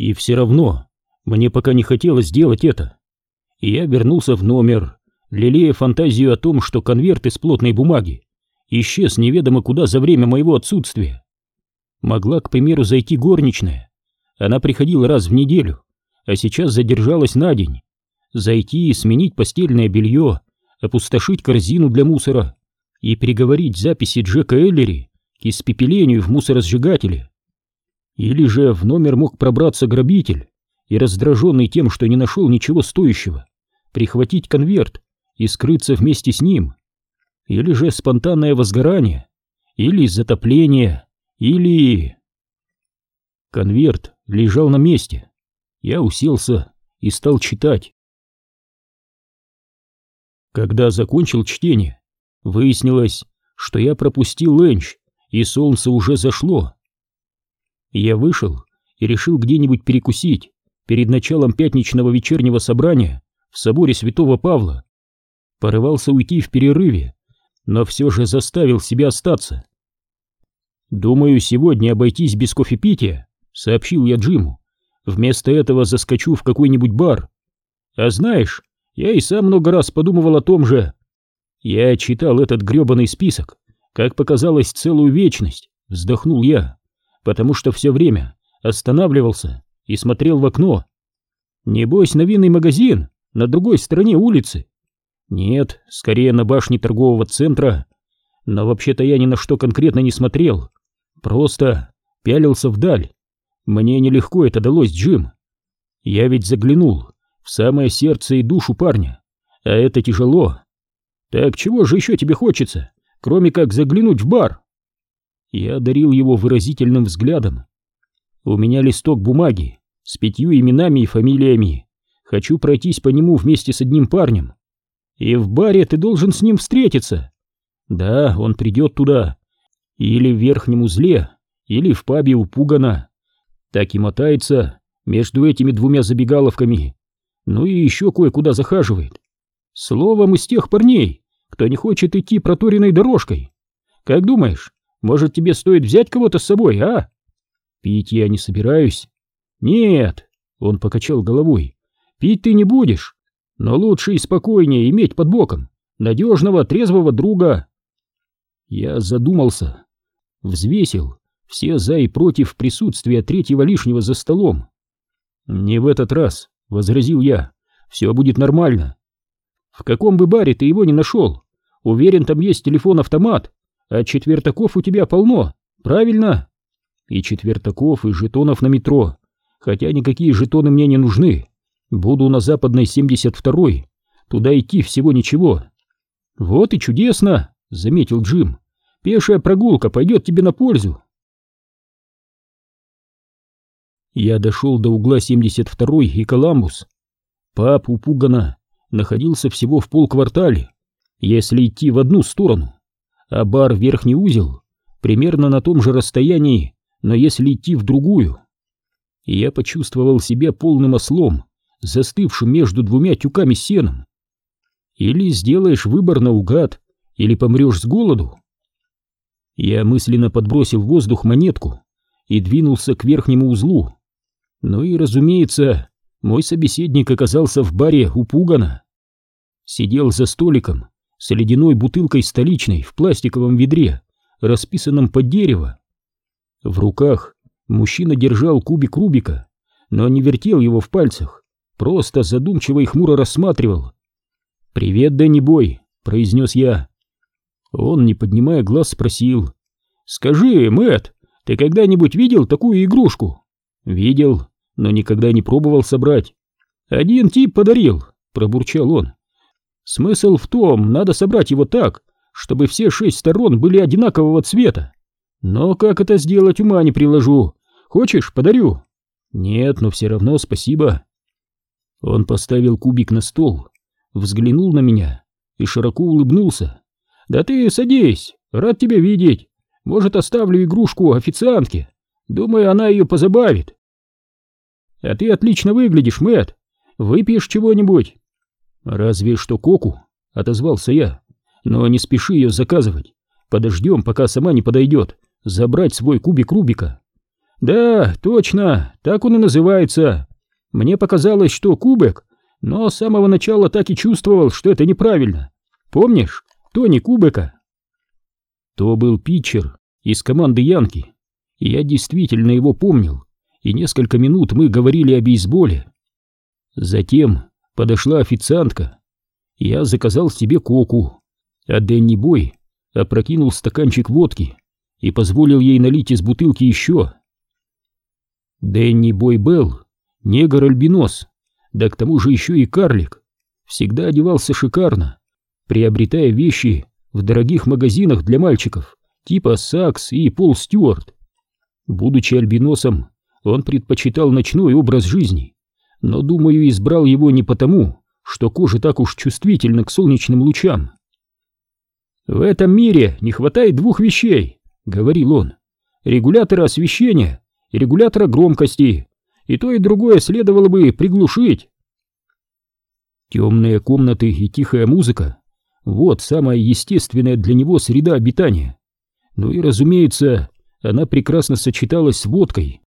И все равно мне пока не хотелось сделать это. И я вернулся в номер, лелея фантазию о том, что конверт из плотной бумаги исчез неведомо куда за время моего отсутствия. Могла, к примеру, зайти горничная. Она приходила раз в неделю, а сейчас задержалась на день. Зайти и сменить постельное белье, опустошить корзину для мусора и переговорить записи Джека Эллери к испепелению в мусоросжигателе. Или же в номер мог пробраться грабитель и, раздраженный тем, что не нашел ничего стоящего, прихватить конверт и скрыться вместе с ним. Или же спонтанное возгорание, или затопление, или... Конверт лежал на месте. Я уселся и стал читать. Когда закончил чтение, выяснилось, что я пропустил ленч, и солнце уже зашло. Я вышел и решил где-нибудь перекусить перед началом пятничного вечернего собрания в соборе святого Павла. Порывался уйти в перерыве, но все же заставил себя остаться. «Думаю, сегодня обойтись без кофепития», — сообщил я Джиму. «Вместо этого заскочу в какой-нибудь бар. А знаешь, я и сам много раз подумывал о том же. Я читал этот гребаный список, как показалось, целую вечность, вздохнул я, потому что все время останавливался и смотрел в окно. Небось, на винный магазин на другой стороне улицы. Нет, скорее на башне торгового центра. Но вообще-то я ни на что конкретно не смотрел. Просто пялился вдаль. Мне нелегко это далось, Джим. Я ведь заглянул в самое сердце и душу парня, а это тяжело. Так чего же еще тебе хочется, кроме как заглянуть в бар? Я одарил его выразительным взглядом. У меня листок бумаги с пятью именами и фамилиями. Хочу пройтись по нему вместе с одним парнем. И в баре ты должен с ним встретиться. Да, он придет туда. Или в верхнем узле, или в пабе у Пугана. Так и мотается между этими двумя забегаловками ну и еще кое-куда захаживает. Словом, из тех парней, кто не хочет идти проторенной дорожкой. Как думаешь, может тебе стоит взять кого-то с собой, а? Пить я не собираюсь. Нет, он покачал головой. Пить ты не будешь, но лучше и спокойнее иметь под боком надежного, трезвого друга. Я задумался, взвесил все за и против присутствия третьего лишнего за столом. Не в этот раз возразил я. «Все будет нормально. В каком бы баре ты его не нашел, уверен, там есть телефон-автомат, а четвертаков у тебя полно, правильно?» «И четвертаков, и жетонов на метро, хотя никакие жетоны мне не нужны. Буду на западной 72-й, туда идти всего ничего». «Вот и чудесно!» — заметил Джим. «Пешая прогулка пойдет тебе на пользу». Я дошел до угла 72-й и Коламбус. Пап у Пугана находился всего в полквартале, если идти в одну сторону, а бар Верхний узел примерно на том же расстоянии, но если идти в другую. Я почувствовал себя полным ослом, застывшим между двумя тюками сеном. Или сделаешь выбор наугад, или помрешь с голоду. Я мысленно подбросил в воздух монетку и двинулся к верхнему узлу. Ну и, разумеется, мой собеседник оказался в баре у Пугана. Сидел за столиком с ледяной бутылкой столичной в пластиковом ведре, расписанном под дерево. В руках мужчина держал кубик Рубика, но не вертел его в пальцах, просто задумчиво и хмуро рассматривал. «Привет, Дэнни Бой», — произнес я. Он, не поднимая глаз, спросил. «Скажи, Мэтт, ты когда-нибудь видел такую игрушку?» «Видел но никогда не пробовал собрать. Один тип подарил, пробурчал он. Смысл в том, надо собрать его так, чтобы все шесть сторон были одинакового цвета. Но как это сделать, ума не приложу. Хочешь, подарю? Нет, но все равно спасибо. Он поставил кубик на стол, взглянул на меня и широко улыбнулся. Да ты садись, рад тебя видеть. Может, оставлю игрушку официантке. Думаю, она ее позабавит. А ты отлично выглядишь, Мэт. Выпьешь чего-нибудь? Разве что коку, отозвался я. Но не спеши ее заказывать. Подождем, пока сама не подойдет, забрать свой кубик Рубика. Да, точно, так он и называется. Мне показалось, что кубик, но с самого начала так и чувствовал, что это неправильно. Помнишь, Тони Кубика? То был питчер из команды Янки, я действительно его помнил, и несколько минут мы говорили о бейсболе. Затем подошла официантка. Я заказал себе коку, а Дэнни Бой опрокинул стаканчик водки и позволил ей налить из бутылки еще. Дэнни Бой Белл, негр-альбинос, да к тому же еще и карлик, всегда одевался шикарно, приобретая вещи в дорогих магазинах для мальчиков, типа Сакс и Пол Стюарт. Будучи альбиносом, он предпочитал ночной образ жизни, но, думаю, избрал его не потому, что кожа так уж чувствительна к солнечным лучам. «В этом мире не хватает двух вещей», — говорил он, — «регулятора освещения и регулятора громкости, и то и другое следовало бы приглушить». Темные комнаты и тихая музыка — вот самая естественная для него среда обитания. Ну и, разумеется, она прекрасно сочеталась с водкой.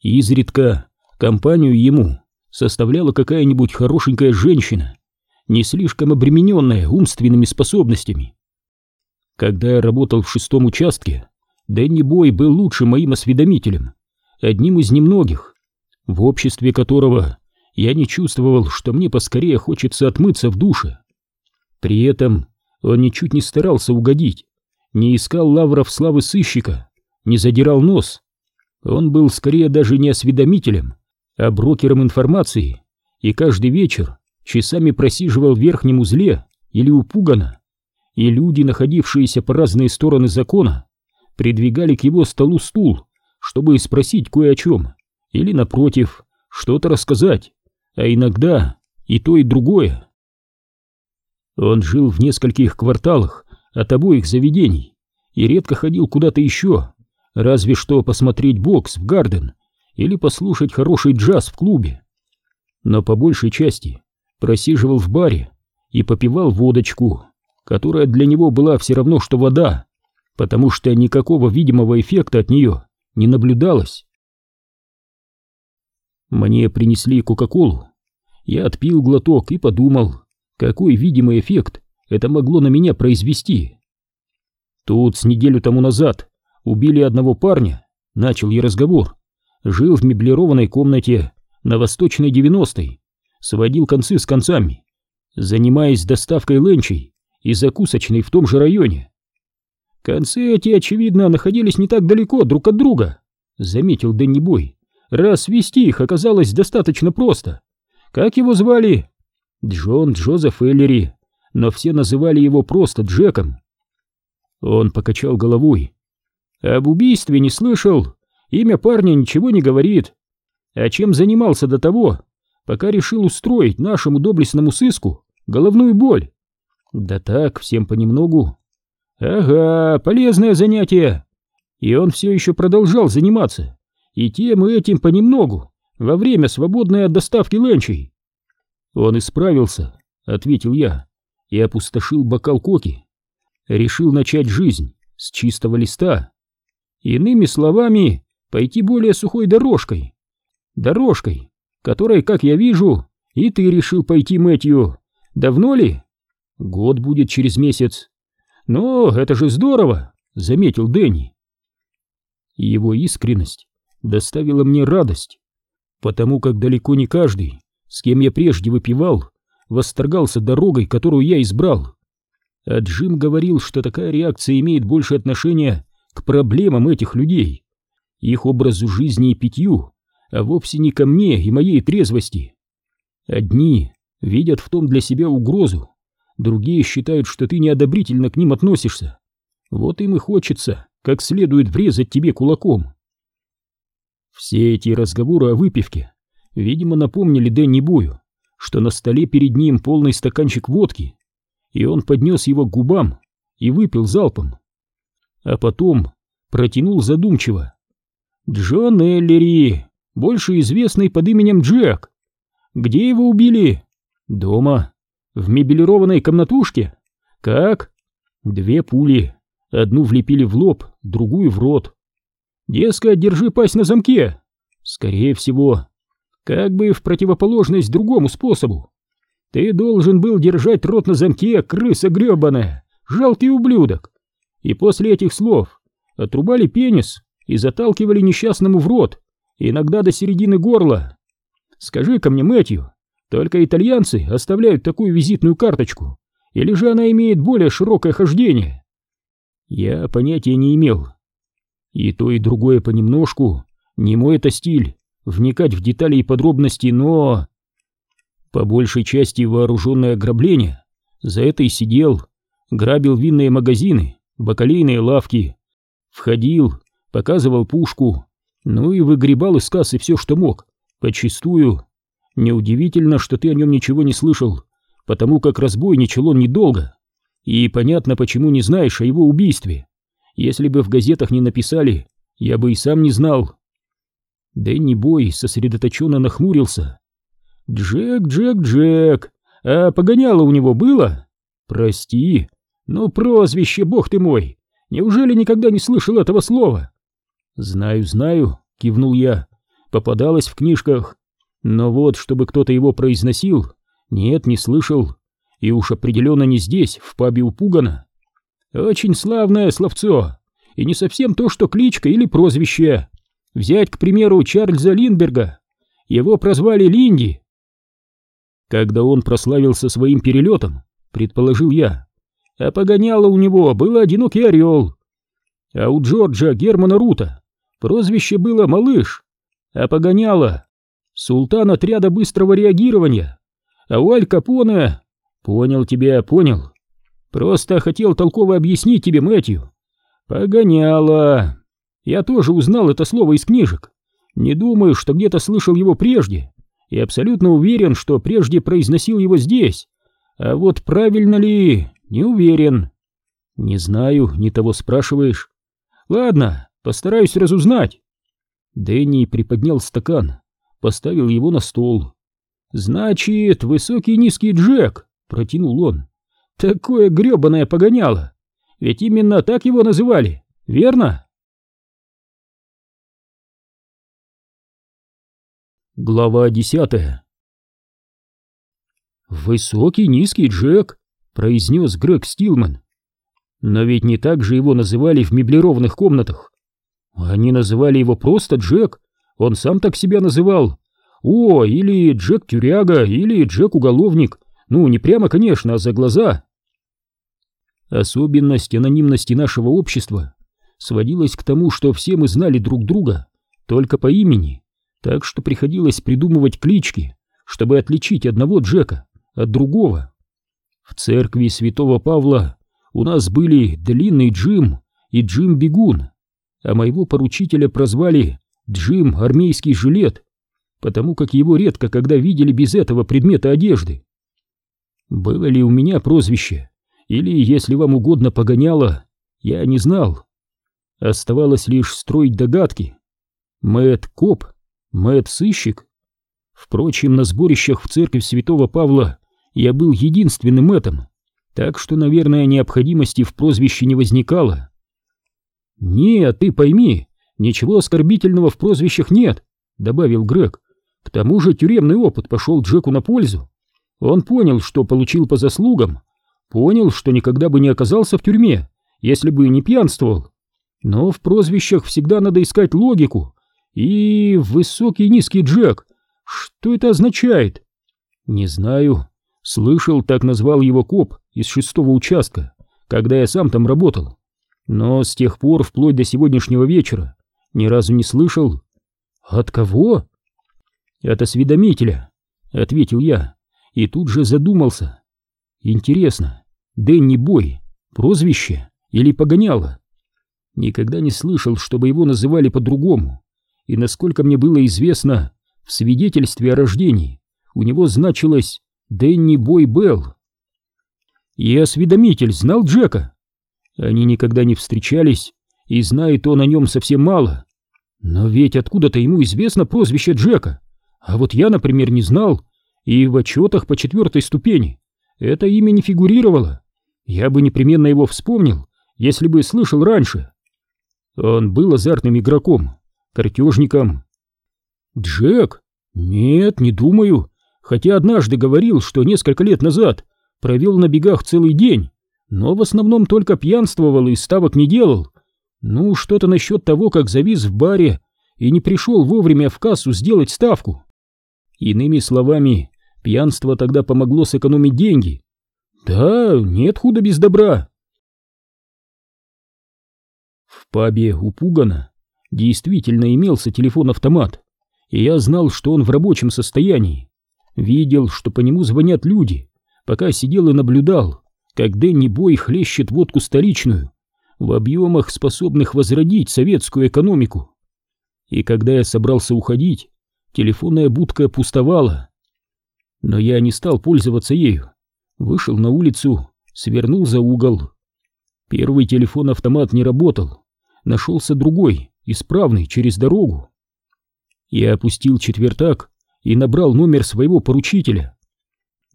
Изредка компанию ему составляла какая-нибудь хорошенькая женщина, не слишком обремененная умственными способностями. Когда я работал в шестом участке, Дэнни Бой был лучшим моим осведомителем, одним из немногих, в обществе которого я не чувствовал, что мне поскорее хочется отмыться в душе. При этом он ничуть не старался угодить, не искал лавров славы сыщика, не задирал нос. Он был скорее даже не осведомителем, а брокером информации, и каждый вечер часами просиживал в верхнем узле или у Пугана, и люди, находившиеся по разные стороны закона, придвигали к его столу стул, чтобы спросить кое о чем, или, напротив, что-то рассказать, а иногда и то, и другое. Он жил в нескольких кварталах от обоих заведений и редко ходил куда-то еще, разве что посмотреть бокс в Гарден или послушать хороший джаз в клубе. Но по большей части просиживал в баре и попивал водочку, которая для него была все равно, что вода, потому что никакого видимого эффекта от нее не наблюдалось. Мне принесли Кока-Колу. Я отпил глоток и подумал, какой видимый эффект это могло на меня произвести. Тут с неделю тому назад убили одного парня, начал я разговор. Жил в меблированной комнате на Восточной 90-й, сводил концы с концами, занимаясь доставкой ленчей и закусочной в том же районе. Концы эти, очевидно, находились не так далеко друг от друга, заметил Дэнни Бой. Раз вести их оказалось достаточно просто. Как его звали? Джон Джозеф Эллери, но все называли его просто Джеком. Он покачал головой. Об убийстве не слышал, имя парня ничего не говорит. А чем занимался до того, пока решил устроить нашему доблестному сыску головную боль? Да так, всем понемногу. Ага, полезное занятие. И он все еще продолжал заниматься. И тем и этим понемногу, во время свободной от доставки ленчей. Он исправился, ответил я, и опустошил бокал коки. Решил начать жизнь с чистого листа. Иными словами, пойти более сухой дорожкой. Дорожкой, которой, как я вижу, и ты решил пойти, Мэтью. Давно ли? Год будет через месяц. Но это же здорово, заметил Дэнни. Его искренность доставила мне радость, потому как далеко не каждый, с кем я прежде выпивал, восторгался дорогой, которую я избрал. А Джим говорил, что такая реакция имеет больше отношения к проблемам этих людей, их образу жизни и питью, а вовсе не ко мне и моей трезвости. Одни видят в том для себя угрозу, другие считают, что ты неодобрительно к ним относишься. Вот им и хочется как следует врезать тебе кулаком. Все эти разговоры о выпивке, видимо, напомнили Дэнни Бою, что на столе перед ним полный стаканчик водки, и он поднес его к губам и выпил залпом. А потом протянул задумчиво. «Джон Эллери, больше известный под именем Джек. Где его убили?» «Дома. В мебелированной комнатушке? Как?» «Две пули. Одну влепили в лоб, другую в рот. Дескать, держи пасть на замке. Скорее всего. Как бы в противоположность другому способу. Ты должен был держать рот на замке, крыса гребаная, жалкий ублюдок. И после этих слов отрубали пенис и заталкивали несчастному в рот, иногда до середины горла. Скажи-ка мне, Мэтью, только итальянцы оставляют такую визитную карточку, или же она имеет более широкое хождение? Я понятия не имел. И то, и другое понемножку, не мой это стиль, вникать в детали и подробности, но... По большей части вооруженное ограбление. За это и сидел, грабил винные магазины, бакалейные лавки, входил, показывал пушку, ну и выгребал из кассы все, что мог, почистую. Неудивительно, что ты о нем ничего не слышал, потому как разбойничал он недолго. И понятно, почему не знаешь о его убийстве. Если бы в газетах не написали, я бы и сам не знал. Дэнни Бой сосредоточенно нахмурился. «Джек, Джек, Джек, а погоняло у него было?» «Прости, но прозвище, бог ты мой, неужели никогда не слышал этого слова?» «Знаю, знаю», — кивнул я, — «попадалось в книжках, но вот, чтобы кто-то его произносил, нет, не слышал, и уж определенно не здесь, в пабе у Пугана. Очень славное словцо, и не совсем то, что кличка или прозвище. Взять, к примеру, Чарльза Линдберга, его прозвали Линди, когда он прославился своим перелетом, предположил я. А погоняло у него было одинокий орел. А у Джорджа Германа Рута прозвище было Малыш, а погоняло султан отряда быстрого реагирования. А у Аль Капоне... Понял тебя, понял. Просто хотел толково объяснить тебе, Мэтью. Погоняло. Я тоже узнал это слово из книжек. Не думаю, что где-то слышал его прежде и абсолютно уверен, что прежде произносил его здесь. А вот правильно ли, не уверен. Не знаю, не того спрашиваешь. Ладно, постараюсь разузнать. Дэнни приподнял стакан, поставил его на стол. Значит, высокий низкий Джек, протянул он. Такое гребаное погоняло. Ведь именно так его называли, верно? Глава десятая «Высокий, низкий Джек», — произнес Грег Стилман. «Но ведь не так же его называли в меблированных комнатах. Они называли его просто Джек, он сам так себя называл. О, или Джек-тюряга, или Джек-уголовник. Ну, не прямо, конечно, а за глаза». Особенность анонимности нашего общества сводилась к тому, что все мы знали друг друга только по имени так что приходилось придумывать клички, чтобы отличить одного Джека от другого. В церкви святого Павла у нас были Длинный Джим и Джим Бегун, а моего поручителя прозвали Джим Армейский Жилет, потому как его редко когда видели без этого предмета одежды. Было ли у меня прозвище, или, если вам угодно, погоняло, я не знал. Оставалось лишь строить догадки. Мэтт Коп Мэт сыщик? Впрочем, на сборищах в церковь святого Павла я был единственным Мэтом, так что, наверное, необходимости в прозвище не возникало. «Нет, ты пойми, ничего оскорбительного в прозвищах нет», — добавил Грег. «К тому же тюремный опыт пошел Джеку на пользу. Он понял, что получил по заслугам, понял, что никогда бы не оказался в тюрьме, если бы не пьянствовал. Но в прозвищах всегда надо искать логику, и высокий низкий Джек. Что это означает? Не знаю. Слышал, так назвал его коп из шестого участка, когда я сам там работал. Но с тех пор, вплоть до сегодняшнего вечера, ни разу не слышал. От кого? От осведомителя, ответил я, и тут же задумался. Интересно, Дэнни Бой, прозвище или погоняло? Никогда не слышал, чтобы его называли по-другому и, насколько мне было известно, в свидетельстве о рождении у него значилось Дэнни Бой Белл. И осведомитель знал Джека. Они никогда не встречались, и знает он о нем совсем мало. Но ведь откуда-то ему известно прозвище Джека. А вот я, например, не знал, и в отчетах по четвертой ступени это имя не фигурировало. Я бы непременно его вспомнил, если бы слышал раньше. Он был азартным игроком, картежником. Джек? Нет, не думаю. Хотя однажды говорил, что несколько лет назад провел на бегах целый день, но в основном только пьянствовал и ставок не делал. Ну, что-то насчет того, как завис в баре и не пришел вовремя в кассу сделать ставку. Иными словами, пьянство тогда помогло сэкономить деньги. Да, нет худа без добра. В пабе у Пугана действительно имелся телефон-автомат, и я знал, что он в рабочем состоянии. Видел, что по нему звонят люди, пока сидел и наблюдал, как Дэнни Бой хлещет водку столичную в объемах, способных возродить советскую экономику. И когда я собрался уходить, телефонная будка пустовала. Но я не стал пользоваться ею. Вышел на улицу, свернул за угол. Первый телефон-автомат не работал. Нашелся другой, исправный, через дорогу. Я опустил четвертак и набрал номер своего поручителя.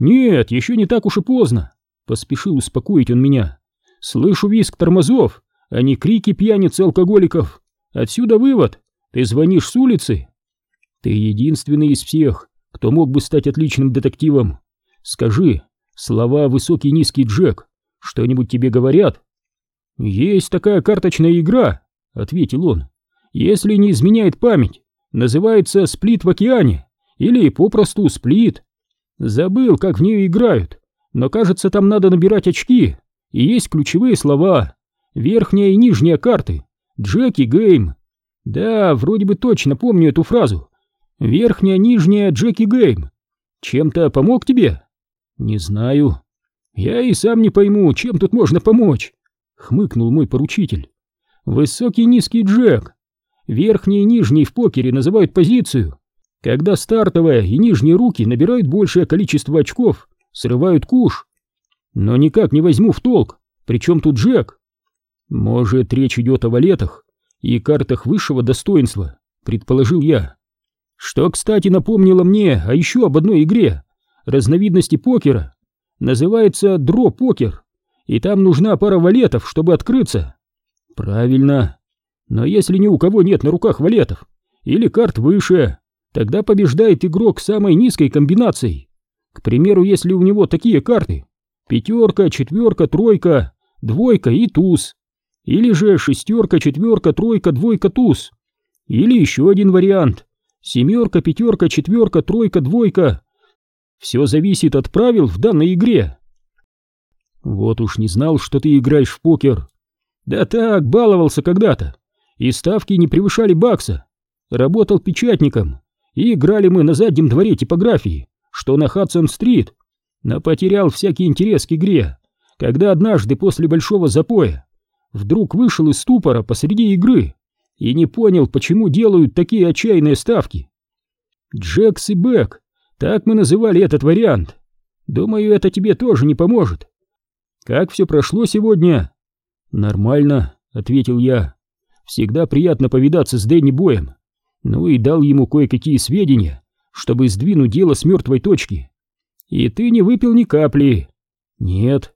«Нет, еще не так уж и поздно», — поспешил успокоить он меня. «Слышу визг тормозов, а не крики пьяниц и алкоголиков. Отсюда вывод. Ты звонишь с улицы?» «Ты единственный из всех, кто мог бы стать отличным детективом. Скажи, слова «высокий низкий Джек» что-нибудь тебе говорят?» «Есть такая карточная игра», — ответил он. «Если не изменяет память, называется «Сплит в океане» или попросту «Сплит». Забыл, как в нее играют, но кажется, там надо набирать очки, и есть ключевые слова. Верхняя и нижняя карты. Джеки Гейм. Да, вроде бы точно помню эту фразу. Верхняя, нижняя, Джеки Гейм. Чем-то помог тебе? Не знаю. Я и сам не пойму, чем тут можно помочь. Хмыкнул мой поручитель. Высокий низкий Джек. Верхний и нижний в покере называют позицию. Когда стартовая и нижние руки набирают большее количество очков, срывают куш. Но никак не возьму в толк, причем тут Джек. Может, речь идет о валетах и картах высшего достоинства, предположил я. Что, кстати, напомнило мне о еще об одной игре, разновидности покера. Называется дро-покер, и там нужна пара валетов, чтобы открыться. Правильно, но если ни у кого нет на руках валетов или карт выше, тогда побеждает игрок самой низкой комбинацией. К примеру, если у него такие карты пятерка, четверка, тройка, двойка и туз. Или же шестерка, четверка, тройка, двойка, туз. Или еще один вариант. Семерка, пятерка, четверка, тройка, двойка. Все зависит от правил в данной игре. Вот уж не знал, что ты играешь в покер. Да так, баловался когда-то и ставки не превышали бакса. Работал печатником, и играли мы на заднем дворе типографии, что на Хадсон-стрит, но потерял всякий интерес к игре, когда однажды после большого запоя вдруг вышел из ступора посреди игры и не понял, почему делают такие отчаянные ставки. Джекс и Бэк, так мы называли этот вариант. Думаю, это тебе тоже не поможет. Как все прошло сегодня? Нормально, ответил я. Всегда приятно повидаться с Дэнни Боем. Ну и дал ему кое-какие сведения, чтобы сдвинуть дело с мертвой точки. И ты не выпил ни капли. Нет.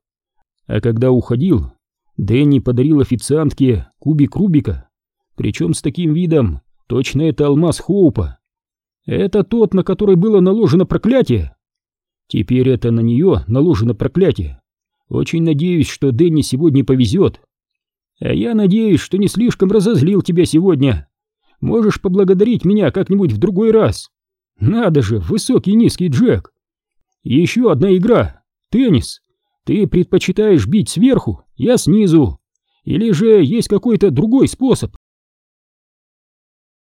А когда уходил, Дэнни подарил официантке кубик Рубика, причем с таким видом, точно это алмаз Хоупа. Это тот, на который было наложено проклятие. Теперь это на нее наложено проклятие. Очень надеюсь, что Дэнни сегодня повезет. А я надеюсь, что не слишком разозлил тебя сегодня. Можешь поблагодарить меня как-нибудь в другой раз. Надо же, высокий низкий Джек. Еще одна игра. Теннис. Ты предпочитаешь бить сверху, я снизу. Или же есть какой-то другой способ?